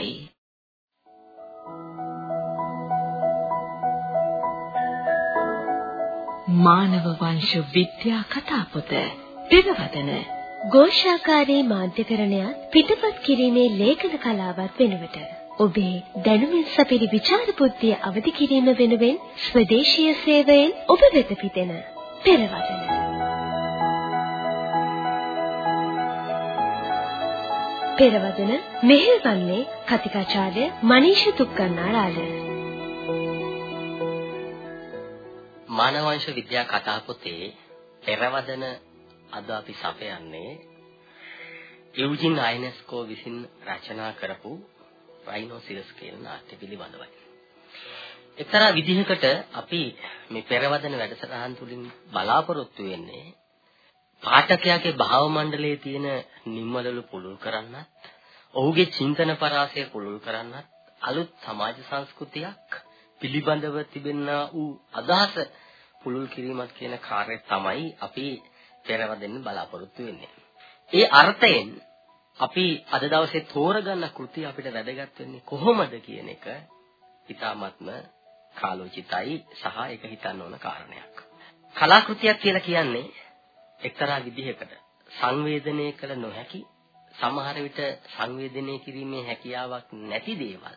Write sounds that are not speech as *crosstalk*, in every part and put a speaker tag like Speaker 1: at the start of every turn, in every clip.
Speaker 1: අවසරයි. මානව වංශ විද්‍යා කතාපොත පෙරවදන
Speaker 2: ഘോഷාකාරී මාධ්‍යකරණයත් පිටපත් කිරීමේ ලේඛන කලාවත් වෙනුවට ඔබේ දැනුමින් සපිරි විචාර බුද්ධිය අවදි කිරීම වෙනුවෙන් ස්වදේශීය සේවයෙන් ඔබ වෙත පිටෙන පෙරවදන පෙරවදන මෙහෙවන්නේ කතිකාචාර්ය මනීෂ තුක්කන්නාරාල
Speaker 3: මානවංශ විද්‍යා කතා පොතේ පෙරවදන අද අපි සපයන්නේ යුජින් අයිනස්කෝ විසින් රචනා කරපු රයිනෝසිරස් කියන නාට්‍ය පිළිබඳවයි. එක්තරා විදිහකට අපි මේ පෙරවදන වැඩසටහන් තුලින් බලාපොරොත්තු වෙන්නේ පාඨකයාගේ භාව මණ්ඩලයේ තියෙන නිම්වලලු පුළුල් කරන්නත් ඔහුගේ චින්තන පරාසය පුළුල් කරන්නත් අලුත් සමාජ සංස්කෘතියක් පිළිබඳව තිබෙනා වූ අදහස පුළුල් කිරීමක් කියන කාර්යය තමයි අපි පෙරවදෙන්න බලාපොරොත්තු වෙන්නේ. ඒ අර්ථයෙන් අපි අද දවසේ තෝරගන්න කෘති අපිට වැදගත් වෙන්නේ කොහොමද කියන එක ඉතාමත්ම කාලෝචිතයි සහ ඒක හිතන්න ඕන කාරණයක්. කලාකෘතියක් කියලා කියන්නේ එක්තරා විදිහකට සංවේදනය කළ නොහැකි සමහර විට සංවේදනය කිරීමේ හැකියාවක් නැති දේවල්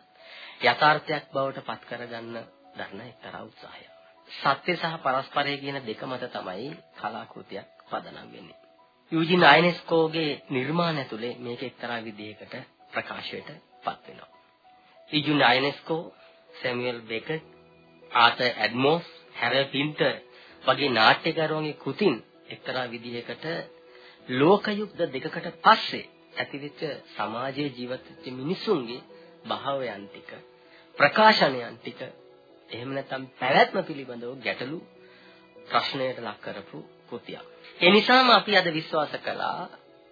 Speaker 3: යථාර්ථයක් බවට පත් කරගන්න දරන එක්තරා උත්සාහයක්. සත්‍ය සහ පරස්පරය කියන දෙක මත තමයි කලාකෘතියක් පදනම් වෙන්නේ. යූජින් අයනෙස්කෝගේ නිර්මාණ ඇතුලේ මේක එක්තරා විදිහකට ප්‍රකාශයට පත් වෙනවා. Eugene Ionesco, Samuel Beckett, Arthur Adamov, Harold Pinter වගේ නාට්‍යකරුවන්ගේ කෘතින් එක්තරා විදිහකට ලෝක යුද්ධ දෙකකට පස්සේ ඇතිවෙච්ච සමාජයේ ජීවත් වෙච්ච මිනිසුන්ගේ භාවයන් ටික ප්‍රකාශනයන් ටික එහෙම නැත්නම් පැවැත්ම පිළිබඳව ගැටලු ප්‍රශ්නයට ලක් කරපු කෘතියක්. ඒ නිසාම අපි අද විශ්වාස කළා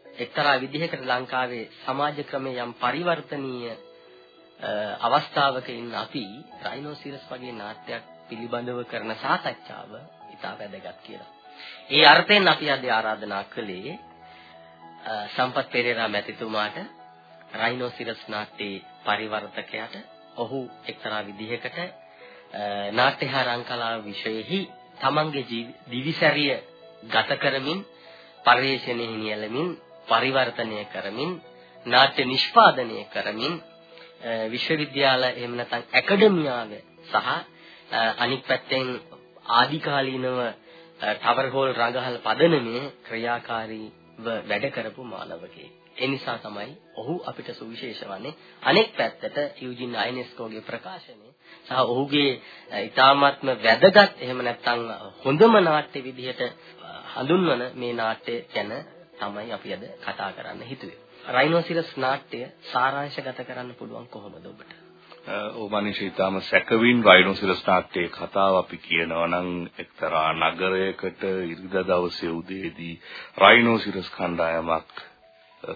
Speaker 3: එක්තරා විදිහකට ලංකාවේ සමාජ ක්‍රමයේ යම් පරිවර්තනීය අවස්ථාවක ඉන්න අපි රයිනෝසිරස් වගේ නාට්‍යයක් පිළිබඳව කරන සාකච්ඡාව ඉතා වැදගත් කියලා. ඒ අර්ථයෙන් අපි අද ආරාධනා කළේ සම්පත් පෙරේරා මැතිතුමාට රයිනෝසිරස් නාට්‍යයේ පරිවර්තකයාට ඔහු එක්තරා විදිහකට නාට්‍ය හා රංකලාව විෂයෙහි තමන්ගේ දිවිසැරිය ගත කරමින් පරිශ්‍රණයෙහි නියැලමින් පරිවර්තනය කරමින් නාට්‍ය නිෂ්පාදනය කරමින් විශ්වවිද්‍යාල එහෙම නැත්නම් ඇකඩමියාව සහ අනික් පැත්තෙන් ආදිකාලීනව ටවර් හෝල් රඟහල් පදනමේ ක්‍රියාකාරීව වැඩ කරපු මානවකයෙක්. ඒ නිසා තමයි ඔහු අපිට සුවිශේෂ වන්නේ. අනෙක් පැත්තට යූජින් අයනෙස්කෝගේ ප්‍රකාශනය සහ ඔහුගේ ඊ타මාත්ම වැදගත් එහෙම නැත්නම් හොඳම නාට්‍ය විදිහට හඳුන්වන මේ නාට්‍ය ගැන තමයි අපි අද කතා කරන්න හිතුවේ. රයිනෝසිරස් නාට්‍ය සාරාංශගත කරන්න පුළුවන් කොහොමද ඔබට?
Speaker 4: ඔව් මනිෂිතාම සැකවින් රයිනෝසිරස් නාට්‍යයේ කතාව අපි කියනවා නම් එක්තරා නගරයකට ඉරිදා දවසේ උදේදී රයිනෝසිරස් කණ්ඩායමක්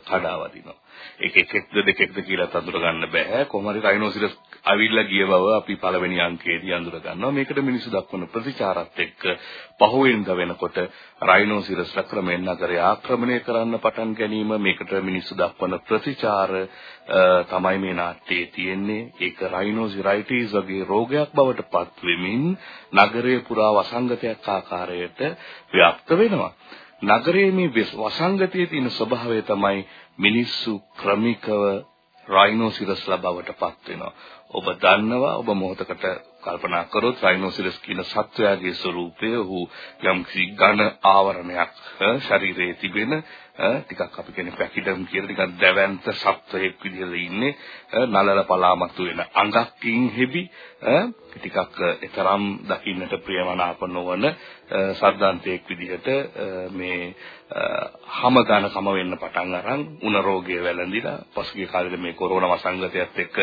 Speaker 4: කඩා වදිනවා. ඒක එකෙක්ද දෙකෙක්ද කියලා අඳුර ගන්න බෑ. කොහොම හරි රයිනෝසිරස් අවිල්ලා ගිය බව අපි පළවෙනි අංකයේදී අඳුර ගන්නවා. මේකට මිනිස්සු දක්වන ප්‍රතිචාරත් එක්ක පහුවෙනිද වෙනකොට රයිනෝසිරස් ක්‍රමෙන් නගරය ආක්‍රමණය කරන්න පටන් ගැනීම මේකට මිනිස්සු දක්වන ප්‍රතිචාර තමයි මේ නාට්‍යයේ තියෙන්නේ. ඒක රයිනෝසිරයිටිස් වගේ රෝගයක් බවට පත් වෙමින් නගරය පුරා වසංගතයක් ආකාරයට ව්‍යාප්ත වෙනවා. නගරයේ මේ වසංගතයේ තියෙන ස්වභාවය තමයි මිනිස්සු ක්‍රමිකව රයිනෝසිරස්ලා බවට පත් වෙනවා. ඔබ දන්නවා ඔබ මොහොතකට කල්පනා කරොත් රයිනෝසිරස් කියන සත්වයාගේ ස්වરૂපය ඔහු යම්කිසි ඝන ආවරණයක් ශරීරයේ තිබෙන ටිකක් අපි කියන්නේ පැකිඩම් කියලා ටිකක් දැවැන්ත සත්වයෙක් විදිහට ඉන්නේ නලල පලාමතු වෙන අඟක්කින් හෙබි ටිකක් එතරම් දකින්නට ප්‍රියමනාප නොවන සද්දාන්තයෙක් විදිහට මේ හැම ගණකම වෙන්න පටන් අරන් උණ රෝගය වැළඳිලා පසුගිය කාලේ මේ කොරෝනා වසංගතයත් එක්ක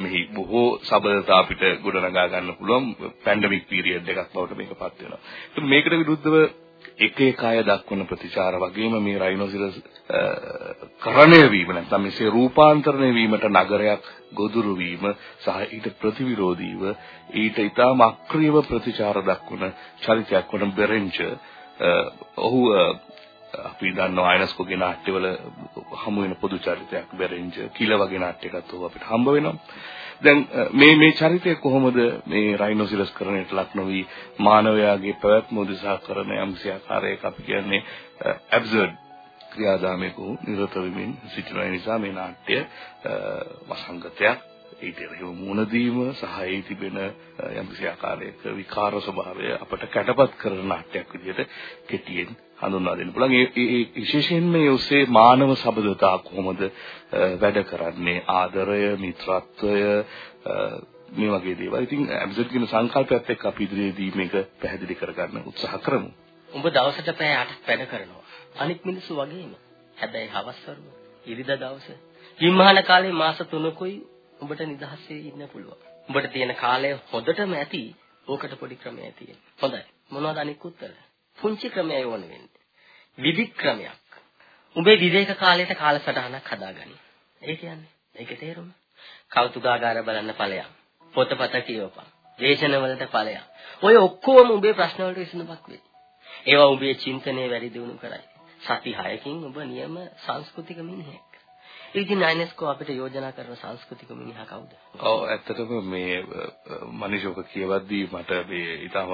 Speaker 4: මෙහි බොහෝ සබලතා අපිට ගොඩනගා ගන්න පුළුවන් පැන්ඩමික් පීරියඩ් එකක් බවට මේකපත් වෙනවා. මේකට විරුද්ධව එක එක අය දක්වන ප්‍රතිචාර වගේම මේ රයිනෝසිරස් කරණය වීම නැත්නම් මෙසේ රූපාන්තරණය වීමට නගරයක් ගොදුරු වීම සහ ඊට ප්‍රතිවිරෝධීව ඊට ඊටම අක්‍රියව ප්‍රතිචාර දක්වන චරිතයක් වන බෙරෙන්ච් ඔහු අපි දන්නවා අයනස්කෝගේ නාට්‍යවල හමු වෙන පොදු චරිතයක් බෙරෙන්ජ කිල වගේ නාට්‍යයකත් අපිට හම්බ වෙනවා. දැන් මේ මේ චරිතය කොහොමද මේ රයිනෝසිරස් කරණයට ලක් නොවි මානවයාගේ පැවැත්ම උදෙසා කරන යම්සි ආකාරයක අපි කියන්නේ ඇබ්සර්ඩ් ක්‍රියාදාමයක නිරත වෙමින් සිටින නිසා මේ නාට්‍ය වසංගතයක්. ඊට එරෙහිව මුණ දීම සහ ඒ තිබෙන යම්කිසි ආකාරයක විකාර ස්වභාවය අපට කැඩපත් කරන නාට්‍යයක් විදිහට කෙටියෙන් හඳුන්වා දෙන්න පුළුවන්. ඒ විශේෂයෙන්ම මේ ඔස්සේ මානව සබඳතා කොහොමද වැඩ කරන්නේ ආදරය, මිත්‍රත්වය මේ වගේ දේවල්. ඉතින් ඇබ්සර්ට් කියන සංකල්පයත් එක්ක අපි ඉදිරියේදී මේක පැහැදිලි කරගන්න උත්සාහ කරමු.
Speaker 3: උඹ දවසට පැය 8ක් වැඩ කරනවා. අනිත් මිනිස්සු වගේම. හැබැයි හවස් වරුව ඉරිදා දවසේ විමාන කාලේ මාස 3කුයි උඹට නිදහසේ ඉන්න පුළුවන්. උඹට තියෙන කාලය හොඳටම ඇති. ඕකට පොඩි ක්‍රමයක් තියෙනවා. හොඳයි. මොනවද අනික් උත්තර? පුංචි ක්‍රමයයි ඕන වෙන්නේ. විවික්‍රමයක්. උඹේ විවේක කාලයට කාලසටහනක් හදාගනි. ඒ කියන්නේ ඒකේ තේරුම. කෞතුකාගාර බලන්න ඵලයක්. පොතපත කියවපන්. දේශනවලට ඵලයක්. ඔය ඔක්කොම උඹේ ප්‍රශ්න වලට විසඳුමක් වෙයි. ඒවා උඹේ චින්තනයේ වැඩි දියුණු කරයි. සති 6කින් ඔබ නියම සංස්කෘතික මිනිහෙක්. ඉතින් අයනෙස්කෝ අපිට යෝජනා කරන සංස්කෘතික මිනිහා කවුද?
Speaker 4: ඔව් ඇත්තටම මේ මනිෂෝක කියවද්දී මට මේ ඊටම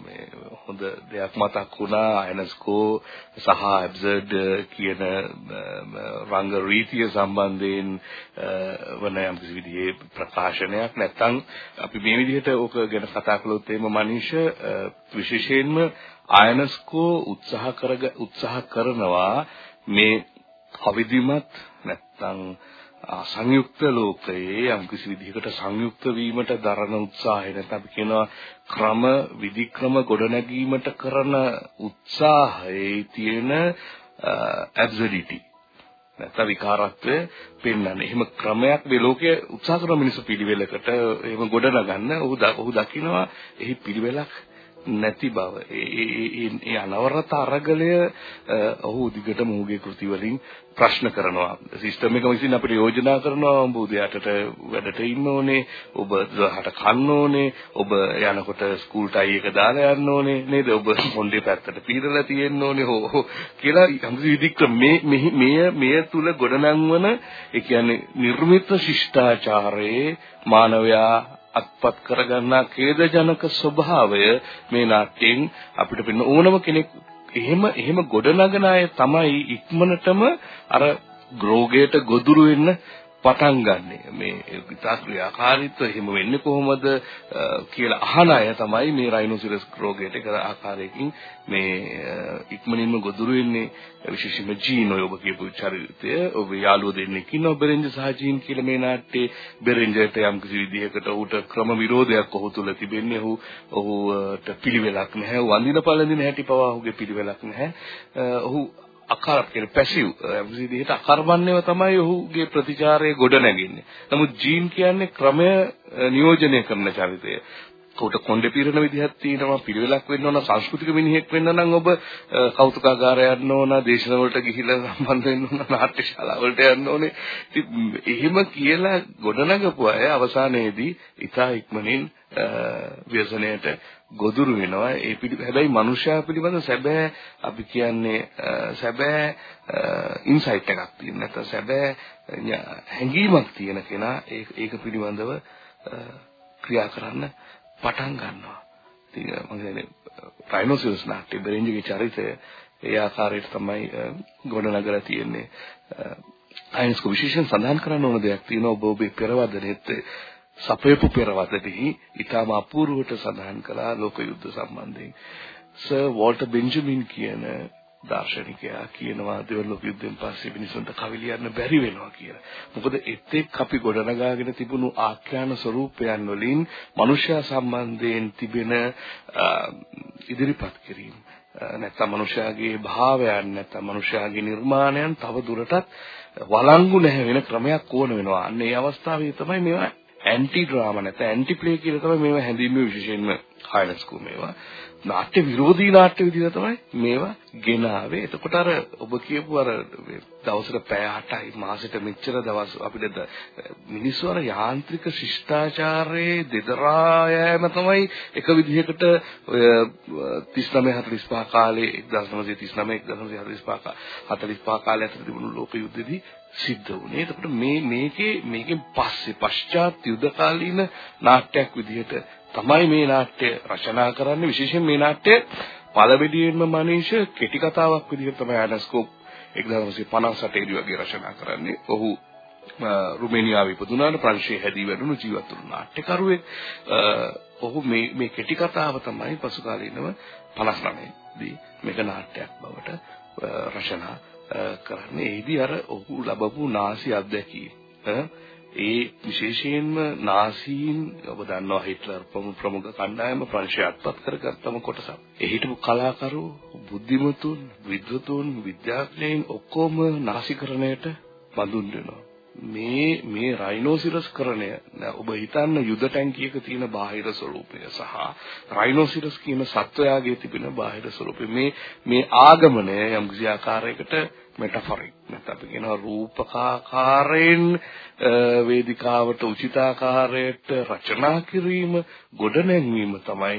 Speaker 4: මේ හොඳ දෙයක් මතක් වුණා අයනෙස්කෝ සහ ඇබ්සර්ඩ් කියන රංග රීතිය සම්බන්ධයෙන් වන යම් කිසි විදිහේ ප්‍රකාශනයක් නැත්නම් අපි මේ විදිහට ඕක ගැන කතා කළොත් එහෙම මනිෂ විශේෂයෙන්ම අයනස්කෝ උත්සාහ කරග උත්සාහ කරනවා මේ අවිධිමත් නැත්නම් සංයුක්ත ලෝකයේ යම්කිසි විදිහකට සංයුක්ත වීමට දරන උත්සාහය නැත්නම් අපි කියනවා ක්‍රම විධික්‍රම ගොඩනැගීමට කරන උත්සාහයේ තියෙන ඇබ්සලිටි නැත්නම් විකාරත්වය පෙන්වන්නේ. එහෙම ක්‍රමයක් මේ ලෝකයේ උත්සාහ කරන මිනිස්සු පිළිවෙලකට එහෙම ගොඩනගන්න ඔහු ඔහු දකිනවා එහි පිළිවෙලක් නැති බව. ඒ අනවරත අරගලය ඔහු දිගටම ඔහුගේ කෘති වලින් ප්‍රශ්න කරනවා. සිස්ටම් එක විසින් අපිට යෝජනා කරනවා ඔබ උදයාටට වැඩට ඉන්න ඕනේ ඔබ 12ට කන්න ඕනේ ඔබ යනකොට ස්කූල් ටයි එක දාලා යන්න ඕනේ නේද? ඔබ මොණ්ඩේ පැත්තට පීරලා තියෙන්න ඕනේ හෝ කියලා යම්කිසි විදිහක මේ මේ මේ තුල ගොඩනංවන ඒ කියන්නේ නිර්මිත ශිෂ්ටාචාරයේ මානවයා අත්පත් කරගන්නා ඛේදජනක ස්වභාවය මේ නාට්‍යයෙන් අපිට පෙන්න ඕනම කෙනෙක්. එහෙම එහෙම ගොඩනගන අය තමයි ඉක්මනටම අර ග්‍රෝගයට ගොදුරු වෙන්න පටන් ගන්නෙ. මේ ඉතා ක්‍රියාකාරීත්වය එහෙම වෙන්නේ කොහොමද කියලා අහන අය තමයි මේ රයිනෝසිරස් රෝගයට එක ආකාරයකින් මේ ඉක්මනින්ම ගොදුරු වෙන්නේ. විශේෂයෙන්ම ජීන් ඔය ඔබ කියපු චරිතය ඔබ යාළුවෝ දෙන්නෙක් ඉන්නවා බෙරෙන්ජ සහ ජීන් කියලා මේ නාට්‍යයේ. බෙරෙන්ජට යම් කිසි විදිහකට ඌට ක්‍රම විරෝධයක් ඔහු තුල තිබෙන්නේ. ඔහු ඔහුට පිළිවෙලක් නැහැ. වඳින පළඳින හැටි පවා ඔහුගේ පිළිවෙලක් නැහැ. ඔහු අකාර කියන පැසිව් විදිහට අකර්මණ්‍යව තමයි ඔහුගේ ප්‍රතිචාරය ගොඩ නැගෙන්නේ. නමුත් ජීන් කියන්නේ ක්‍රමය නියෝජනය කරන චරිතය. කොට කොණ්ඩේ පිරෙන විදිහක් තියෙනවා පිළිවෙලක් වෙන්න ඕන සංස්කෘතික මිනිහෙක් වෙන්න නම් ඔබ කෞතුකාගාරය යන්න ඕන දේශන වලට ගිහිල්ලා සම්බන්ධ වෙන්න ඕන නාට්‍ය ශාලා වලට යන්න ඕනේ. ඉතින් එහෙම කියලා ගොඩනගපු අය අවසානයේදී ඉතා ඉක්මනින් ව්‍යසනයට ගොදුරු වෙනවා. ඒ පිළි හැබැයි මනුෂ්‍යයා පිළිබඳ සැබෑ අපි කියන්නේ සැබෑ ඉන්සයිට් එකක් තියෙන නැත්නම් සැබෑ හැඟීමක් තියෙන කෙනා ඒක පිළිබඳව ක්‍රියා කරන්න පටන් ගන්නවා. ඉතින් මම කියන්නේ රයිනෝසිරස් නාට්‍ය බෙරෙන්ජගේ චරිතය ඒ ආකාරයට තමයි ගොඩනගලා තියෙන්නේ. අයින්ස්කෝ විශේෂයෙන් සඳහන් කරන්න ඕන දෙයක් තියෙනවා ඔබ ඔබේ පෙරවදනෙත් සපයපු පෙරවදනෙහි ඊටම අපූර්වට සඳහන් කළා ලෝක යුද්ධ සම්බන්ධයෙන්. සර් වෝල්ටර් බෙන්ජමින් කියන දාර්ශනිකයා කියනවා දෙවන ලෝක යුද්ධයෙන් පස්සේ මිනිසුන්ට කවි ලියන්න බැරි වෙනවා කියලා. මොකද එතෙක් අපි ගොඩනගාගෙන තිබුණු ආඛ්‍යාන ස්වරූපයන් වලින් මනුෂ්‍යයා සම්බන්ධයෙන් තිබෙන ඉදිරිපත් කිරීම නැත්නම් මනුෂ්‍යයාගේ භාවයන් නැත්නම් මනුෂ්‍යයාගේ නිර්මාණයන් තව දුරටත් වළංගු නැහැ වෙන ක්‍රමයක් ඕන වෙනවා. අන්න ඒ අවස්ථාවේ තමයි මේවා ඇන්ටි ඩ්‍රාමා නැත්නම් ඇන්ටි ප්ලේ කියලා තමයි මේවා හැඳින්වීම විශේෂයෙන්ම හයිලස්කෝ මේවා නාට්‍ය විරෝධී නාට්‍ය විදිහට තමයි මේවා ගෙනාවේ. එතකොට අර ඔබ කියපු අර දවසට පැය 8යි මාසෙට මෙච්චර දවස් අපිට මිනිස්සු අර යාන්ත්‍රික ශිෂ්ටාචාරයේ දෙදරා යෑම තමයි එක විදිහකට ඔය 39 45 කාලේ 1939 1945 45 කාලේ අතර තිබුණු ලෝක යුද්ධෙදී සිද්ධ වුණේ. එතකොට මේ මේකේ මේකෙන් පස්සේ පශ්චාත් යුද කාලීන නාට්‍යයක් විදිහට තමයි මේ නාට්‍ය රචනා කරන්නේ විශේෂයෙන් මේ නාට්‍ය පළවෙනියෙන්ම මනීෂ කෙටි කතාවක් විදිහට තමයි ඇනස්කෝප් 1958 දී වගේ රචනා කරන්නේ. ඔහු රුමේනියාවේ ඉපදුනාට ප්‍රංශයේ හැදී වැඩුණු ජීවත් වුණු නාට්‍යකරුවෙක්. ඔහු මේ මේ කෙටි කතාව තමයි පසු කාලීනව 59 දී මේක නාට්‍යයක් බවට රචනා කරන්නේ. ඒදී අර ඔහු ලැබපු නාසි අත්දැකීම් ඒ විශේෂයෙන්ම නාසීන් ඔබ දන්නවා හිට්ලර් ප්‍රමුඛ කණ්ඩායම ප්‍රංශය අත්පත් කරගත්තම කොටසක්. ඒ හිටපු කලාකරු, බුද්ධිමතුන්, විද්වතුන්, විද්‍යාඥයින් ඔක්කොම නාසිකරණයට බඳුන් වෙනවා. මේ මේ රයිනෝසිරස් කරණය ඔබ හිතන්න යුද ටැංකියක තියෙන බාහිර ස්වරූපය සහ රයිනෝසිරස් කියන සත්වයාගේ තිබෙන බාහිර ස්වරූපය මේ මේ ආගමනය යම් කිසි ආකාරයකට මෙටෆොරික් නැත්නම් අපි කියනවා රූපකාකාරයෙන් වේදිකාවට උචිතාකාරයට රචනා කිරීම ගොඩනැංවීම තමයි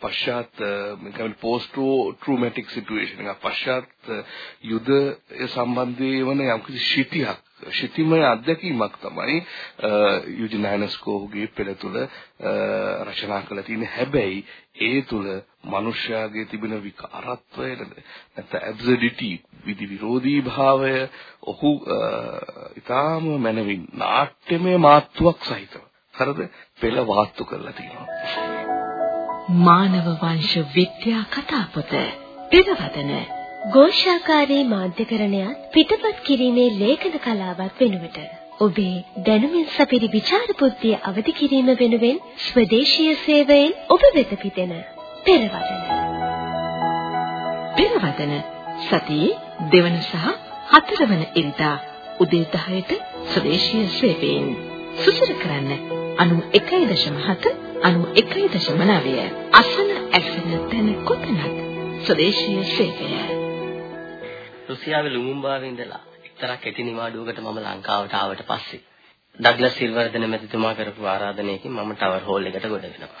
Speaker 4: පශ්චාත් මේ පෝස්ට් ට්‍රොමැටික් සිටුේෂන් එක පශ්චාත් යුද සම්බන්ධයේ වන යම්කිසි ශිතියක් ශිතිමය අත්දැකීමක් තමයි යුජිනයිනස්කෝගේ පෙළ තුල රචනා කළ තියෙන හැබැයි ඒ තුල මනුෂ්‍යයාගේ තිබෙන විකාරත්වය නැත්නම් ඇබ්සර්ඩිටි විදි විරෝධී භාවය ඔහු ඊටාම මනවින් නාට්‍යමය මාත්‍යක් සහිතව හරිද? පෙළ වාස්තු කරලා තියෙනවා.
Speaker 1: මානව වංශ විද්‍යා කතාපොත පෙරවදන
Speaker 2: ഘോഷාකාරී මාධ්‍යකරණයත් පිටපත් කිරීමේ ලේඛන කලාවත් වෙනුවට ඔබේ දැනුමින් සපිරි ਵਿਚාර බුද්ධිය අවදි කිරීම වෙනුවෙන් ස්වදේශීය සේවයෙන් ඔබ වෙත පිදෙන පෙරවදන
Speaker 1: පෙරවදන සතියේ දෙවන සහ හතරවන ඉරිදා උදේ 10ට ස්වදේශීය සේවයෙන් සුසර කරන්න 91.7 91.9 අසන ඇසෙන තැන කොතනක් ස්වදේශීය සේවය
Speaker 3: රුසියාවේ ලුමුම්බාවේ ඉඳලා එක්තරා කෙටි නිවාඩුවකට මම ලංකාවට ආවට පස්සේ ඩග්ලස් සිල්වර්ධන මැතිතුමා කරපු ආරාධනයකින් මම ටවර් හෝල් එකට ගොඩ වෙනවා.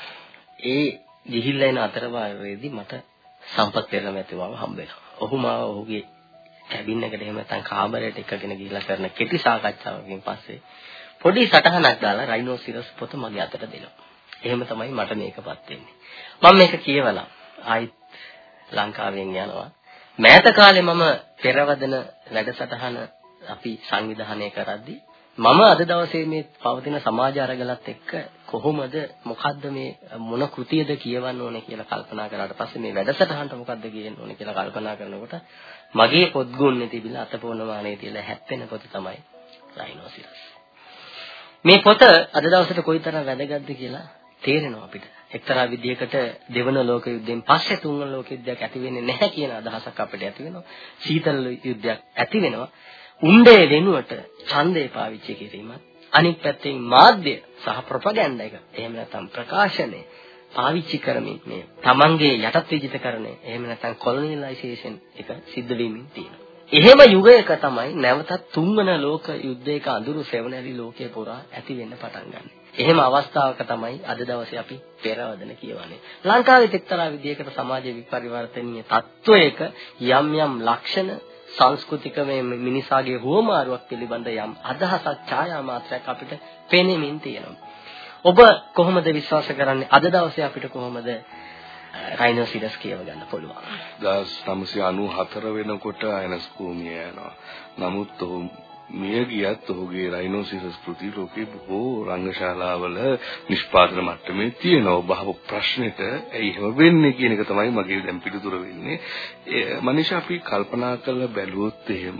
Speaker 3: ඒ ගිහිල්ලා එන අතරවාරයේදී මට සම්පත් පෙරළ මැතිතුමාව හම්බ වෙනවා. ඔහු මාව ඔහුගේ කැබින් එකට එහෙම නැත්නම් කාමරයට එකගෙන ගිහිල්ලා කරන කෙටි සාකච්ඡාවකින් පස්සේ පොඩි සටහනක් දාලා රයිනෝසිරස් පොත මගේ අතට දෙනවා. එහෙම තමයි මට මේකපත් වෙන්නේ. මම මේක කියවලා ආයිත් ලංකාවෙන් යනවා. මෑත කාලේ මම පෙරවදන වැඩසටහන අපි සංවිධානය කරද්දී මම අද දවසේ මේ පවතින සමාජ අරගලත් එක්ක කොහොමද මොකද්ද මේ මොන කෘතියද කියවන්න ඕනේ කියලා කල්පනා කරාට පස්සේ මේ වැඩසටහනට මොකද්ද කියන්න ඕනේ කියලා කල්පනා කරනකොට මගේ පොත් ගොන්නේ තිබිලා අතපොනවානේ තියලා හැප්පෙන පොත තමයි රයිනෝසිරස්. මේ පොත අද දවසට කොයිතරම් වැදගත්ද කියලා තේරෙනවා අපිට. එක්තරා විදිහකට දෙවන ලෝක යුද්ධයෙන් පස්සේ තුන්වන ලෝක යුද්ධයක් ඇති වෙන්නේ නැහැ කියන අදහසක් අපිට ඇති වෙනවා. සීතල යුද්ධයක් ඇති වෙනවා. උණ්ඩේ වෙනුවට ඡන්දේ පාවිච්චි කිරීමත් අනිත් පැත්තෙන් මාධ්‍ය සහ ප්‍රොපගෑන්ඩා එක එහෙම නැත්නම් ප්‍රකාශනය පාවිච්චි කරමින් මේ තමන්ගේ යටත් විජිතකරණය එහෙම නැත්නම් කොලොනියලයිසේෂන් එක සිද්ධ වෙමින් තියෙනවා. එහෙම යුගයක තමයි නැවතත් තුන්වන ලෝක යුද්ධයක අඳුරු සෙවණැලි ලෝකේ පුරා ඇති වෙන්න පටන් ගන්නේ. එහෙම අවස්ථාවක තමයි අද දවසේ අපි පෙරවදන කියවන්නේ. ලංකාවේ එක්තරා විදියකට සමාජ විපරිවර්තනීය තත්වයක යම් යම් ලක්ෂණ සංස්කෘතික මේ මිනිසාගේ හුවමාරුවක් පිළිබඳ යම් අදහසක් ඡායා මාත්‍රයක් අපිට පෙනෙමින් තියෙනවා. ඔබ කොහොමද විශ්වාස කරන්නේ අද දවසේ අපිට කොහොමද රයිනෝසිරස් කියව ගන්න පුළුවන්.
Speaker 4: 1994 වෙනකොට අයනස්කෝමිය යනවා. නමුත් ඔහු මිය ගියත් ඔහුගේ රයිනෝසිරස් කෘති ලෝකේ බොහෝ රංගශාලාවල නිෂ්පාදන මට්ටමේ තියෙනවා. ඔබ අහපු ප්‍රශ්නෙට ඇයි එහෙම වෙන්නේ කියන එක තමයි මගේ දැන් පිළිතුර වෙන්නේ. මනිෂා අපි කල්පනා කරලා බැලුවොත් එහෙම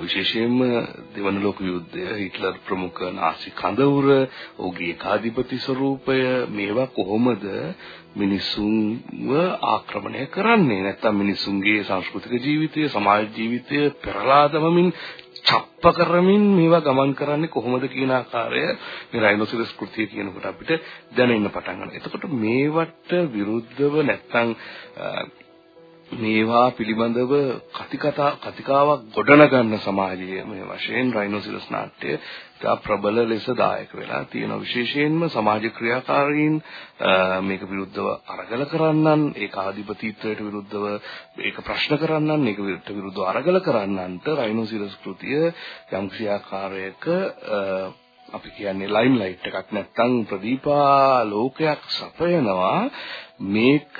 Speaker 4: විශේෂයෙන්ම දෙවන ලෝක යුද්ධය හිට්ලර් ප්‍රමුඛ නාසි කඳවුර ඔහුගේ ඒකාධිපති ස්වරූපය මේවා කොහොමද මිනිසුන්ව ආක්‍රමණය කරන්නේ නැත්නම් මිනිසුන්ගේ සංස්කෘතික ජීවිතය සමාජ ජීවිතය පෙරලා දමමින් ڇප්ප කරමින් මේවා ගමන් කරන්නේ කොහොමද කියන ආකාරය මේ රයිනෝසිරස් කෘතිය කියනකොට අපිට දැනෙන්න පටන් ගන්නවා. එතකොට මේවට විරුද්ධව නැත්තම් මේවා පිළිබඳව කතිකතා කතිකාවක් ගොඩනගන්න සමාජයේ මේ වශයෙන් රයිනෝසිරස් නාට්‍ය තා ප්‍රබල ලෙස දායක වෙලා තියෙන විශේෂයෙන්ම සමාජ ක්‍රියාකාරීන් මේක විරුද්ධව අරගල කරන්නන් ඒක ආධිපතීත්වයට විරුද්ධව ඒක ප්‍රශ්න කරන්නන් ඒක විරුද්ධව අරගල කරන්නන්ට රයිනෝසිරස් කෘතිය යම් ක්‍රියාකාරයක අපි කියන්නේ ලයිම් ලයිට් එකක් නැත්තම් ප්‍රදීපා ලෝකයක් සපයනවා. මේක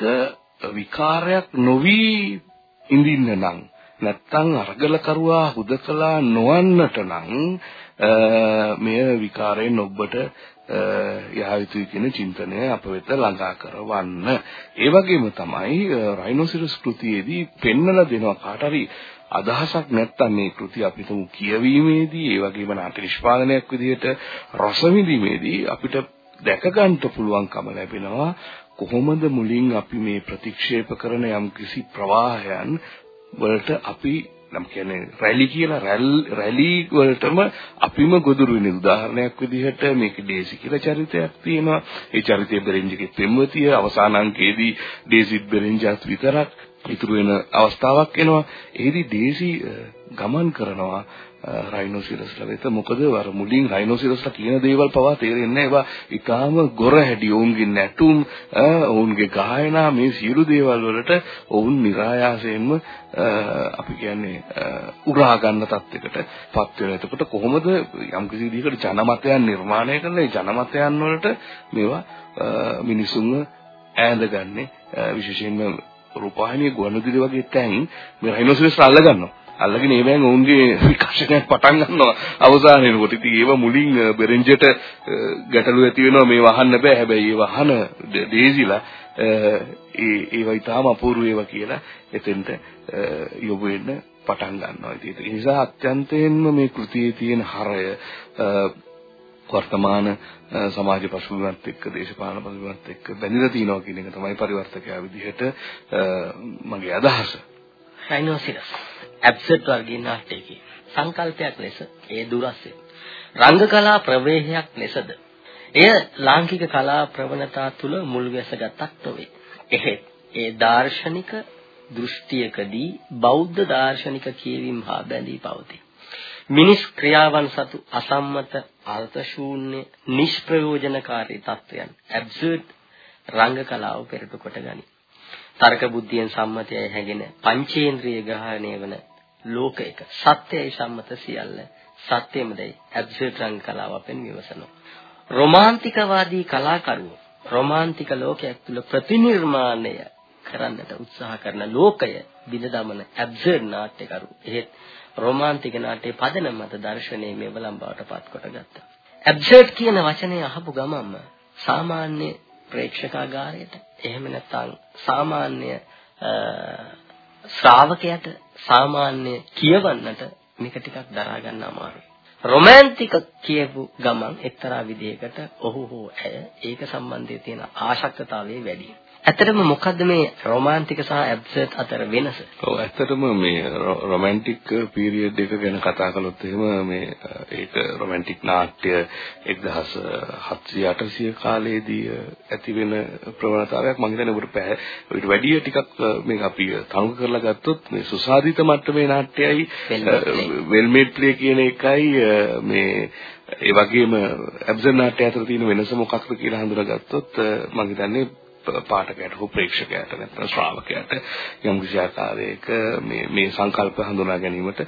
Speaker 4: විකාරයක් නොවි ඉඳින්න නම් නැත්තම් අරගල කරුවා හුදකලා නොවන්නට නම් මෙය විකාරයෙන් ඔබට යහයුතුයි කියන චින්තනය අප වෙත ළඟා කරවන්න. ඒ වගේම තමයි රයිනෝසිරස් කෘතියේදී පෙන්වලා දෙනවා කාට හරි අදහසක් නැත්තම් මේ කෘතිය අපිට කියවීමේදී ඒ වගේම නාට්‍ය නිෂ්පාදනයක් විදිහට රස විඳීමේදී අපිට දැක ගන්න පුළුවන්කම ලැබෙනවා කොහොමද මුලින් අපි මේ ප්‍රතික්ෂේප කරන යම්කිසි ප්‍රවාහයන් වලට අපි නම් කියන්නේ රැලි කියලා රැලි වලටම අපිම ගොදුරු වෙන උදාහරණයක් විදිහට මේක ඩේසි කියලා චරිතයක් තියෙනවා. ඒ චරිතයේ බෙරෙන්ජගේ පෙම්වතිය අවසාන අංකයේදී ඩේසිත් බෙරෙන්ජාත් විතරක් ඉතුරු වෙන අවස්ථාවක් එනවා. ඒදී ඩේසි ගමන් කරනවා රයිනෝසිරස්ලා වෙත මොකද? අර මුලින් රයිනෝසිරස්ලා කියන දේවල් පවා තේරෙන්නේ නැහැ. ඒවා ඊටාම ගොර හැඩි ඔවුන්ගේ නැටුම් ඔවුන්ගේ ගායනා මේ සියලු දේවල් වලට ඔවුන් નિરાයාසයෙන්ම අපි කියන්නේ උරා ගන්න තත්යකට පත් වෙනවා එතකොට කොහොමද යම්කිසි විදිහකට ජනමතයන් නිර්මාණය කරන ඒ ජනමතයන් වලට මේවා මිනිසුන්ව ඈඳගන්නේ විශේෂයෙන්ම රූපවාහිනිය ගුවන්විදුලි වගේ තැන් මේ රයිනෝසිරස්ලා අල්ල ගන්නවා අල්ලගෙන ඒවෙන් ඔවුන්ගේ විකාශනයක් පටන් ගන්නවා අවසාන වෙනකොට. ඉතින් ඒව මුලින් බෙරෙන්ජට ගැටලු ඇති වෙනවා මේ වහන්න බෑ. හැබැයි ඒ වහන දේසිලා ඒ ඒව ඊටාම අපූර්ව ඒවා කියලා එතෙන්ට යොමු වෙන්න පටන් ගන්නවා. ඉතින් ඒ නිසා අත්‍යන්තයෙන්ම මේ කෘතියේ තියෙන හරය වර්තමාන සමාජ පසුබිමත් එක්ක දේශපාලන පසුබිමත් එක්ක බැඳිලා තියෙනවා කියන එක තමයි පරිවර්තකයා විදිහට මගේ අදහස.
Speaker 3: රයිනෝසිරස් ඇබ්සර්ට් වර්ගයේ නාට්‍යයකි. සංකල්පයක් ලෙස ඒ දුරස්සේ රංගකලා ප්‍රවේහයක් ලෙසද එය ලාංකික කලා ප්‍රවණතා තුල මුල් වැසගත්ක් නොවේ. එහෙත් ඒ දාර්ශනික දෘෂ්ටියකදී බෞද්ධ දාර්ශනික කියවීම් හා බැඳී පවතී. මිනිස් ක්‍රියාවන් සතු අසම්මත අර්ථ ශූන්‍ය නිෂ්ප්‍රයෝජනකාරී තත්වයන් ඇබ්සර්ඩ් රංග කලාව පෙරටු කොට ගනී. තර්ක බුද්ධියෙන් සම්මතයයි හැඟෙන පංචේන්ද්‍රිය ග්‍රහණය වන ලෝකයක සත්‍යයි සම්මත සියල්ල සත්‍යමදයි ඇබ්සර්ට් රංග කලාව අපෙන් විමසනවා. රොමාන්ටිකවාදී කලාකරුවෝ රොමාන්ටික ලෝකයක් තුල ප්‍රතිනිර්මාණය කරන්නට උත්සාහ කරන ලෝකය බිඳ දමන ඇබ්සර්ඩ් නාට්‍යකරු. එහෙත් රොමාන්ටික නාට්‍යයේ පදනම මත දර්ශනයේ මෙවලම් බවට පත් කොට ගත්තා. ඇබ්සර්ඩ් කියන වචනය අහපු ගමන්ම සාමාන්‍ය ප්‍රේක්ෂකාගාරයට එහෙම නැත්නම් සාමාන්‍ය ශ්‍රාවකයට සාමාන්‍ය කියවන්නට මේක ටිකක් දරා ගන්න අමාරුයි. රොමැන්ටික් කියපු ගමන් එක්තරා විදිහකට ඔහු හෝ ඇය ඒක සම්බන්ධයෙන් තියෙන ආශක්තතාවය වැඩි. ඇත්තටම මොකද්ද මේ රොමාන්ටික සහ ඇබ්සර්ට් අතර වෙනස?
Speaker 4: ඔව් ඇත්තටම මේ රොමැන්ටික් පීරියඩ් එක ගැන කතා කළොත් එහෙම මේ ඒක රොමැන්ටික් නාට්‍ය 1700 800 කාලයේදී ඇති වෙන ප්‍රවණතාවයක් මම හිතන්නේ ඔබට ඊට වැඩිය ටිකක් මේක අපි තංග කරලා ගත්තොත් මේ සුසාදිත මට්ටමේ නාට්‍යයයි වෙල්මේඩ් ප්ලේ කියන එකයි මේ ඒ වගේම ඇබ්සර්ට් නාට්‍ය අතර තියෙන වෙනස මොකක්ද කියලා හඳුනාගත්තොත් මම හිතන්නේ පාඨකයට හෝ ප්‍රේක්ෂකයට නැත්නම් ශ්‍රාවකයට යම් කිසි ආකාරයක මේ මේ සංකල්ප හඳුනා ගැනීමට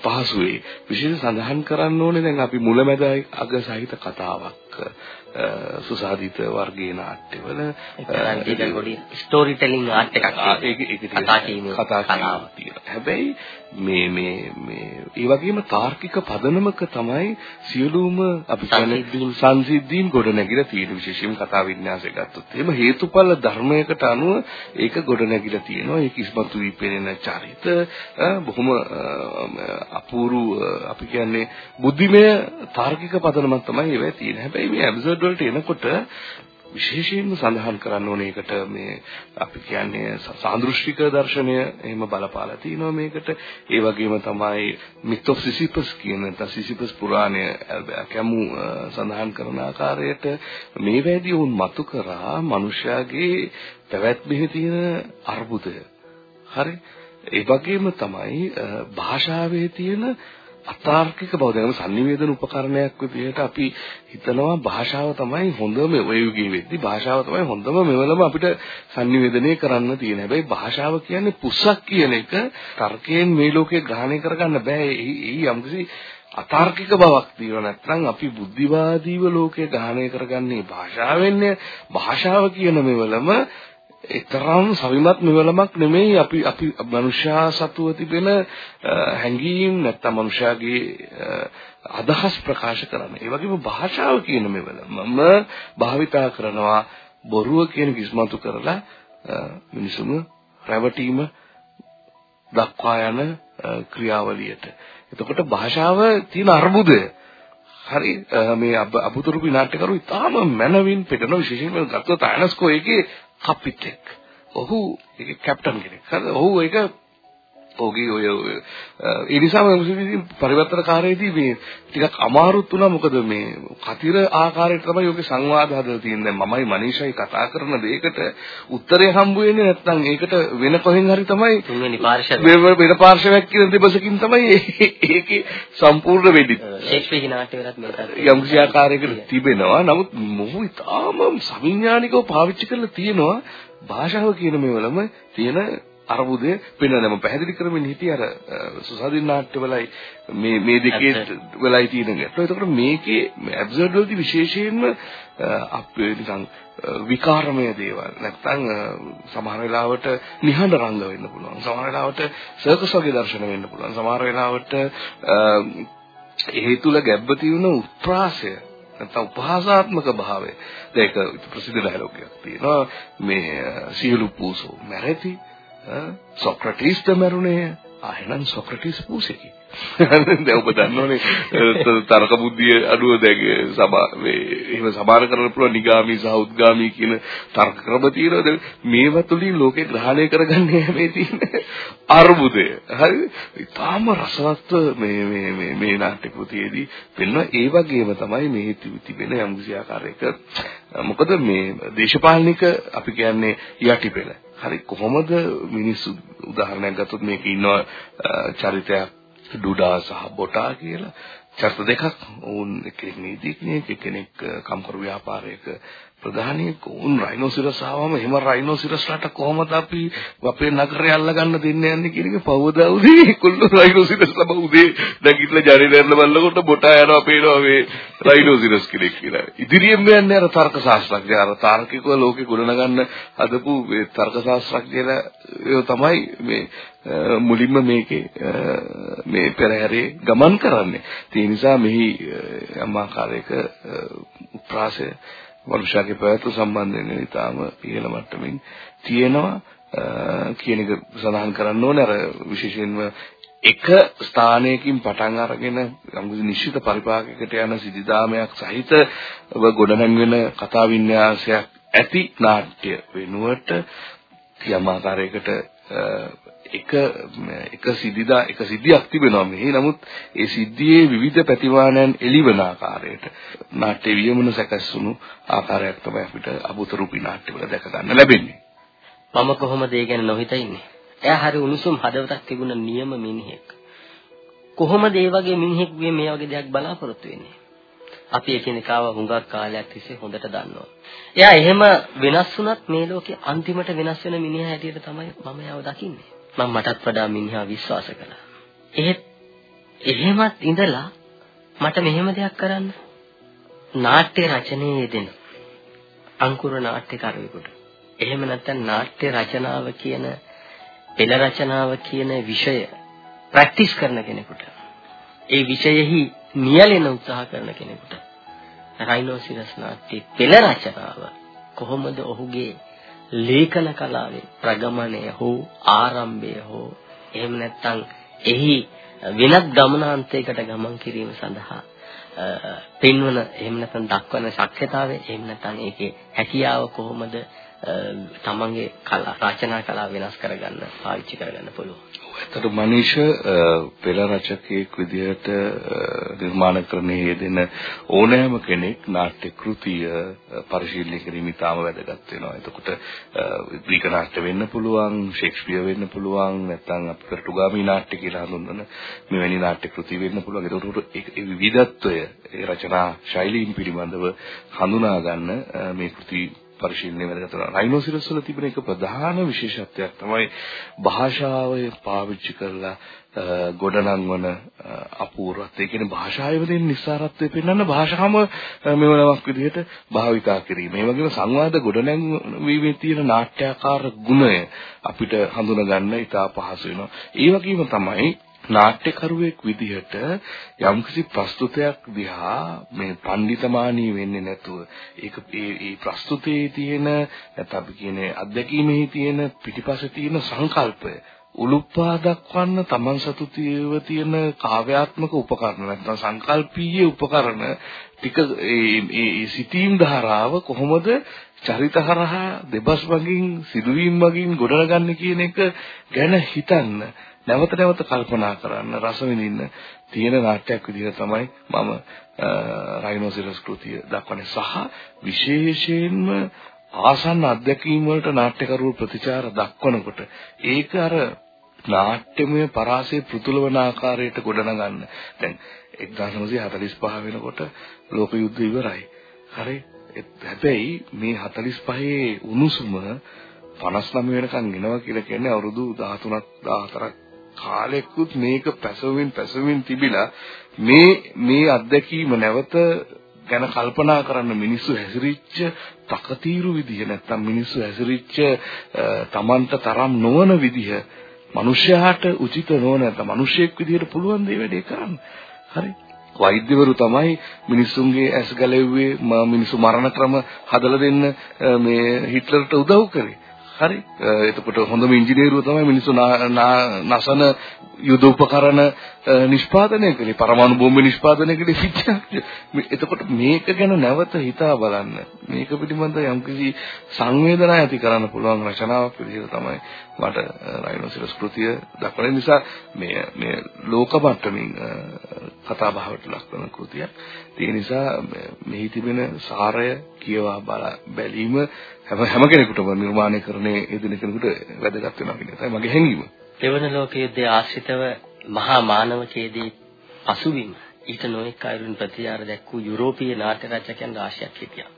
Speaker 4: පහසු වෙයි. විශේෂ සඳහන් කරන්න ඕනේ දැන් අපි මුලැමැද අග සහිත කතාවක් සුසාදිත වර්ගයේ නාට්‍යවල
Speaker 3: ස්ටෝරි ටෙලිං ආර්ට් එකක්
Speaker 4: ඒක කතා කියීමේ හැබැයි මේ මේ මේ ඒ වගේම තාර්කික පදනමක තමයි සියලුම අපි කියන්නේ සංසිද්ධීන්. ගොඩ නැගිලා තියෙන විශේෂයෙන්ම කතා වින්‍යාසය ගත්තොත්. එහෙම හේතුඵල ධර්මයකට අනුව ඒක ගොඩ නැගිලා තියෙනවා. ඒක ඉස්මතු වී පෙනෙන චරිත බොහොම අපූර්ව අපි කියන්නේ බුද්ධිමය තාර්කික පදනමක් තමයි ඒවා තියෙන්නේ. හැබැයි මේ ඇබ්සර්ඩ් වලට එනකොට විශේෂයෙන්ම සඳහන් කරන්න ඕනේ ඒකට මේ අපි කියන්නේ සාන්දෘෂ්ටික දර්ශනය එහෙම බලපාලා තිනවා මේකට. ඒ වගේම තමයි myth of Sisyphus කියන නැත්නම් Sisyphus පුරාණය කැමු සඳහන් කරන ආකාරයට මේ වේදී උන් මතු කරා මනුෂ්‍යයාගේ පැවැත්මෙහි තියෙන අර්බුදය. හරි? ඒ වගේම තමයි භාෂාවේ තියෙන අතාර්කික බව දැන් සංනිවේදන උපකරණයක් විදිහට අපි හිතනවා භාෂාව තමයි හොඳම ඔය යුගයේ වෙද්දි භාෂාව තමයි හොඳම මෙවලම අපිට සංනිවේදනය කරන්න තියෙන. හැබැයි භාෂාව කියන්නේ පුස්සක් කියන එක තර්කයෙන් මේ ලෝකේ ග්‍රහණය කරගන්න බෑ. ඒ යම්කිසි අතාර්කික බවක් තියෙනවා නැත්නම් අපි බුද්ධිවාදීව ලෝකේ ග්‍රහණය කරගන්නේ භාෂාවෙන්නේ භාෂාව කියන මෙවලම ඒතරම් සවිමත් මෙවලමක් නෙමෙයි අපි අපි මනුෂ්‍යයා සතුව තිබෙන හැඟීම් නැත්තම් මනුෂ්‍යයාගේ අදහස් ප්‍රකාශ කරන. ඒ වගේම භාෂාව කියන මෙවල මම භාවිතා කරනවා බොරුව කියන කිස්මතු කරලා මිනිසුන් රැවටීම දක්වා යන ක්‍රියාවලියට. එතකොට භාෂාව තියෙන අර්බුදය හරි මේ අබුතුරුපි නාට්‍යකරු ඉතාම මනවින් පෙටන විශේෂයෙන්ම ගත්තොත් අයනස්කෝ ඒකේ කප්පිටෙක්. ඔහු ඒකේ කැප්ටන් කෙනෙක්. හරි ඔහු ඒක ඔහුගේ ඔය ඒ නිසාම පරිවර්තනකාරයේදී මේ ටිකක් අමාරුත් වුණා. මොකද මේ කතිර ආකාරයට තමයි ඔගේ සංවාද හදලා තියෙන්නේ. මමයි මනීෂයි කතා කරන දෙයකට උත්තරේ හම්බ වෙන්නේ නැත්නම් ඒකට වෙන කොහෙන් හරි තමයි
Speaker 3: තුන්වෙනි පාර්ශවය.
Speaker 4: වෙන පාර්ශවයක් කියන දෙබසකින් තමයි ඒකේ සම්පූර්ණ වෙන්නේ.
Speaker 3: ශේක්ස්පියර් නාට්‍යවලත් මේක
Speaker 4: යම් කිසි ආකාරයකට තිබෙනවා. නමුත් මොහු ඉතාම සවිඥානිකව පාවිච්චි කරලා තියෙනවා. භාෂාව කියන මේවලම තියෙන අරමුදේ පෙන්වනම පැහැදිලි කරමින් හිටිය අර සුසාදින් නාට්‍යවලයි මේ මේ දෙකේ වෙලයි තියෙන ගැටලුව. ඒකට මේකේ ඇබ්සර්ඩ් වලදී විශේෂයෙන්ම අපේ නිකන් විකාරමය දේවල් නැත්නම් සමහර වෙලාවට නිහඬ රංග වෙන්න පුළුවන්. සමහර වෙලාවට සර්කස් වගේ දර්ශන වෙන්න පුළුවන්. සමහර වෙලාවට ඒ තුල ගැබ්බ තියෙන උත්ප්‍රාසය නැත්නම් උපහාසාත්මක භාවය. ඒක ප්‍රසිද්ධ ඩයලොග් එකක් තියෙනවා. මේ සියලු පූසෝ මැරෙති සොක්‍රටිස් ද මරුණේ ආයෙනම් සොක්‍රටිස් පූසෙකි. *laughs* දැන් ඔබ දන්නවනේ තර්ක බුද්ධිය අඩුව දැන් සමා මේ එහෙම සමාන කරන්න පුළුවන් නිගාමි සහ උද්ගාමි කියන තර්ක ක්‍රම තියෙනවා. දැන් මේවා තුලින් ලෝකේ ග්‍රහණය කරගන්නේ මේ තියෙන අර්බුදය. හරි? ඊටාම රසවත් මේ මේ මේ මේ නාට්‍ය කෘතියේදී වෙන ඒ වගේම තමයි මේ තිබෙන යම් කිසි ආකාරයක. මොකද මේ දේශපාලනික අපි කියන්නේ යටිපෙළ. හරි කොහොමද මිනිස්සු උදාහරණයක් ගත්තොත් මේක ඉන්නවා චරිතයක් ඩුඩා සහ බොටා කියලා. චරිත දෙකක්. වුන් එකෙක් නීතිඥයෙක් එක්කෙනෙක් කම්කරු ව්‍යාපාරයක ප්‍රධානියෙක් උන් රයිනෝසිරස් ආවම එහෙම රයිනෝසිරස්ලාට කොහොමද අපි අපේ නගරය අල්ලගන්න දෙන්නේ යන්නේ කියන එක පවදා උදේ කුල්ල රයිනෝසිරස් ලබ උදේ නැගිටලා ජනේලෙන් බලනකොට බොටා යනවා පේනවා මේ රයිනෝසිරස් කෙනෙක් කියලා. ඉදිරියෙන් යන්නේ අර තර්ක ශාස්ත්‍රඥ අර තාර්කිකව ලෝකේ ගොඩනගන්න හදපු මේ තර්ක ශාස්ත්‍රඥයලා ඒ තමයි මේ මුලින්ම මේකේ මේ පෙරහැරේ ගමන් කරන්නේ. ඒ නිසා මෙහි යම් ආකාරයක උත්‍රාසය මනුෂ්‍යගේ පැවැත්ම සම්බන්ධයෙන් ඉතාම ඉහළ මට්ටමින් තියෙනවා. කියන එක සඳහන් කරන්න ඕනේ. අර විශේෂයෙන්ම එක ස්ථානයකින් පටන් අරගෙන යම්කිසි නිශ්චිත පරිපාකයකට යන සිදිදාමයක් සහිතව ගොඩනැගෙන කතා වින්‍යාසයක් ඇති නාට්‍ය වෙනුවට යම් ආකාරයකට එක එක සිද්ධිදා එක සිද්ධියක් තිබෙනවා මෙහි. නමුත් ඒ සිද්ධියේ විවිධ ප්‍රතිමානයන් එළිවන ආකාරයට නාට්‍ය වියමන සැකසුණු ආකාරයක් තමයි අපිට අබුතරුපි නාට්‍යවල දැක ගන්න ලැබෙන්නේ.
Speaker 3: මම කොහොමද ඒ ගැන නොහිතා ඉන්නේ? එයා හරි උණුසුම් හදවතක් තිබුණ නියම මිනිහෙක්. කොහොමද ඒ වගේ මිනිහෙක් මේ වගේ දෙයක් බලාපොරොත්තු වෙන්නේ? අපි එකිනෙකාව හුඟක් කාලයක් තිස්සේ හොඳට දන්නවා. එයා එහෙම වෙනස් වුණත් මේ ලෝකේ අන්තිමට වෙනස් වෙන මිනිහා හැටියට තමයි මම යව දකින්නේ. මම මටත් වඩා මිනිහා විශ්වාස කළා. එහෙත් එහෙමත් ඉඳලා මට මෙහෙම දෙයක් කරන්න? නාට්‍ය රචනයේ යෙදෙන අංකුර නාට්‍යකරුවෙකුට එහෙම නැත්නම් නාට්‍ය රචනාව කියන පෙළ රචනාව කියන විෂය ප්‍රැක්ටිස් කරන කෙනෙකුට. ඒ විෂයෙහි නියැලෙන උත්සාහ කරන කෙනෙකුට. රයිනෝසිරස් නාට්‍ය පෙළ රචනාව කොහොමද ඔහුගේ ලේඛන කලාවේ ප්‍රගමණය හෝ ආරම්භය හෝ එහෙම නැත්නම් එහි වෙනත් ගමනාන්තයකට ගමන් කිරීම සඳහා පෙන්වන එහෙම නැත්නම් දක්වන ශක්්‍යතාවය එහෙම නැත්නම් ඒකේ හැකියාව කොහොමද තමන්ගේ කලා රචනා කලාව වෙනස් කරගන්න පාවිච්චි කරගන්න පුළුවන්.
Speaker 4: ඇත්තට මනීෂ පෙළ රචකයෙක් විදිහට නිර්මාණ කරන්නේ යෙදෙන ඕනෑම කෙනෙක් නාට්‍ය කෘතිය පරිශීලනය කිරීම ඉතාම වැදගත් වෙනවා. එතකොට ග්‍රීක නාට්‍ය වෙන්න පුළුවන්, ෂේක්ස්පියර් වෙන්න පුළුවන්, නැත්නම් අපි පෙරටුගාමී නාට්‍ය කියලා හඳුන්වන මෙවැනි නාට්‍ය කෘති වෙන්න පුළුවන්. ඒකට ඒ විවිධත්වය ඒ රචනා ශෛලීන් පිළිබඳව හඳුනා ගන්න මේ කෘති පරිශීලනය වැදගත් වෙනවා. රයිනෝසිරස් වල තිබෙන එක ප්‍රධාන විශේෂත්වයක් තමයි භාෂාව පාවිච්චි කරලා ගොඩනංවන අපූර්වත්වය. ඒ කියන්නේ භාෂාවේ තියෙන නිස්සාරත්වය පෙන්වන්න භාෂාවම මෙවනමක් විදිහට භාවිතා කිරීම. ඒ වගේම සංවාද ගොඩනැංවීමේ තියෙන නාට්‍යාකාර ගුණය අපිට හඳුනා ගන්න ඉතා පහසු වෙනවා. ඒ වගේම තමයි නාට්‍යකරුවෙක් විදිහට යම්කිසි ප්‍රස්තුතයක් දිහා මේ පඬිතමානී වෙන්නේ නැතුව ඒක ඒ ඒ ප්‍රස්තුතයේ තියෙන නැත්නම් අපි කියන්නේ අත්දැකීමේ තියෙන පිටිපස්සේ තියෙන සංකල්පය උලුප්පා දක්වන්න Taman සතුතියව තියෙන කාව්‍යාත්මක උපකරණ නැත්නම් සංකල්පීය උපකරණ ටික ඒ සිතීම් ධාරාව කොහොමද චරිතහරහා දෙබස් වගින් සිදුවීම් වගින් ගොඩනගන්නේ කියන එක ගැන හිතන්න නැවත නැවත කල්පනා කරන්න රස විඳින්න තියෙන නාට්‍යයක් විදිහට තමයි මම රයිනෝසිරස් කෘතිය දක්වන්නේ සහ විශේෂයෙන්ම ආසන්න අත්දැකීම් වලට නාට්‍යකරුවෝ ප්‍රතිචාර දක්වනකොට ඒක අර නාට්‍යමය පරාසය පෘතුල වන ආකාරයට ගොඩනගන්න. දැන් 1945 වෙනකොට ලෝක යුද්ධ ඉවරයි. හරි. හැබැයි මේ 45 උණුසුම 59 වෙනකන් එනවා කියලා කියන්නේ අවුරුදු 13ක් 14ක් කාලෙකුත් මේක පැසවෙමින් පැසවෙමින් තිබිලා මේ මේ අත්දැකීම නැවත ගැන කල්පනා කරන්න මිනිස්සු හැසිරිච්ච තකතිරු විදිහ නැත්තම් මිනිස්සු හැසිරිච්ච තමන්ට තරම් නොවන විදිහ මිනිස්යාට උචිත නොවන නැත්නම් මිනිසෙක් විදිහට පුළුවන් දේ වැඩේ කරන්න. හරි. වෛද්‍යවරු තමයි මිනිස්සුන්ගේ ඇස් ගැලෙව්වේ මිනිස්සු මරණ ක්‍රම හදලා දෙන්න මේ හිට්ලර්ට උදව් කරේ. හරි එතකොට හොඳම ඉංජිනේරුව තමයි මිනිස්සු නසන යුද උපකරණ නිෂ්පාදනය කළේ පරමාණු බෝම්බ නිෂ්පාදනය කළේ විද්‍යාඥයෝ. එතකොට මේක ගැන නැවත හිතා බලන්න. මේක පිළිබඳ යම්කිසි සංවේදනා ඇති කරන්න පුළුවන් රචනාවක් විදිහට තමයි මට රයිනෝසිරස් කෘතිය දක්වන නිසා මේ මේ ලෝක මට්ටමින් කතා බහකට ලක් කරන කෘතියක්. ඒ නිසා මෙහි තිබෙන සාරය කියවා බැලීම හැම හැම කෙනෙකුටම නිර්මාණය කරන්නේ යෙදෙන කෙනෙකුට වැදගත් වෙනවා කියන එකයි මගේ හැඟීම.
Speaker 3: දෙවන ලෝක යුද්ධයේ ආශ්‍රිතව මහා මානවකයේදී පසුබිම ඊට නොඑක අයුරින් ප්‍රතිචාර දැක්වූ යුරෝපීය නාට්‍ය රචකයන් රාශියක් හිටියා.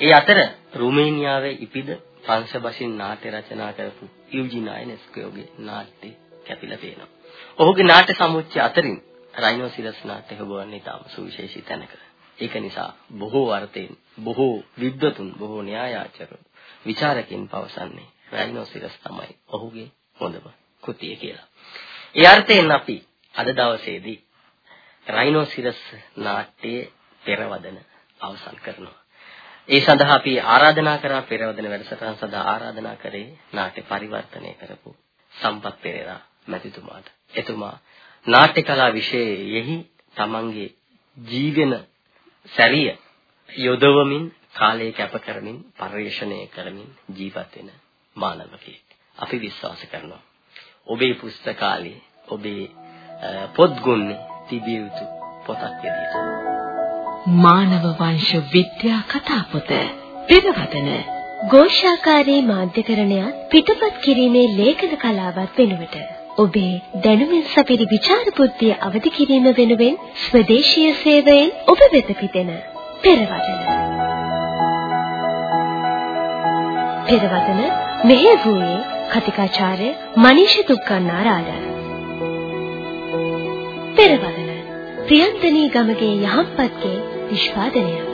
Speaker 3: ඒ අතර රුමේනියාවේ ඉපිද පංශබසින් නාට්‍ය රචනා කරපු යුජින් අයනෙස්කෝගේ නාට්‍ය කැපිලා පේනවා. ඔහුගේ නාට්‍ය සමුච්චය අතරින් රයිනෝසිරස් නාට්‍ය හොබවන්නේ ඉතාම සුවිශේෂී තැනක. ඒක නිසා බොහෝ අර්ථයෙන් බොහෝ විද්වතුන් බොහෝ න්‍යායාචාර්ය විචාරකින් පවසන්නේ රයිනෝසිරස් තමයි ඔහුගේ හොඳම කෘතිය කියලා. ඒ අර්ථයෙන් අපි අද දවසේදී රයිනෝසිරස් නාට්‍යයේ පෙරවදන අවසන් කරනවා. ඒ සඳහා අපි ආරාධනා කරා පෙරවදන වැඩසටහන සඳහා ආරාධනා කරේ නාට්‍ය පරිවර්තනය කරපු සම්පත් පෙරේරා මැතිතුමාට. එතුමා නාට්‍ය කලා විෂයෙහි තමන්ගේ ජීවෙන සැරිය යොදවමින් කාලය කැප කරමින් පරිශ්‍රණය කරමින් ජීවත් වෙන මානවකයෙක්. අපි විශ්වාස කරනවා. ඔබේ පුස්තකාලේ ඔබේ පොත් ගොන්නේ තිබිය යුතු පොතක් විදියට.
Speaker 1: මානව වංශ විද්‍යා කතා පොත පෙරවදන
Speaker 2: ഘോഷාකාරී මාධ්‍යකරණයත් පිටපත් කිරීමේ ලේඛන කලාවත් වෙනුවට ඔබේ දැනුමින් සපිරි විචාර බුද්ධිය අවදි කිරීම වෙනුවෙන් ස්වදේශීය සේවයෙන් ඔබ වෙත පිටෙන පෙරවදන. පෙරවදන මෙහෙවුවේ කතිකාචාර්ය මනීෂ දුක්ඛනාරාල පෙරවදන ප්‍රියන්තනී ගමගේ යහපත්ගේ නිෂ්පාදනය.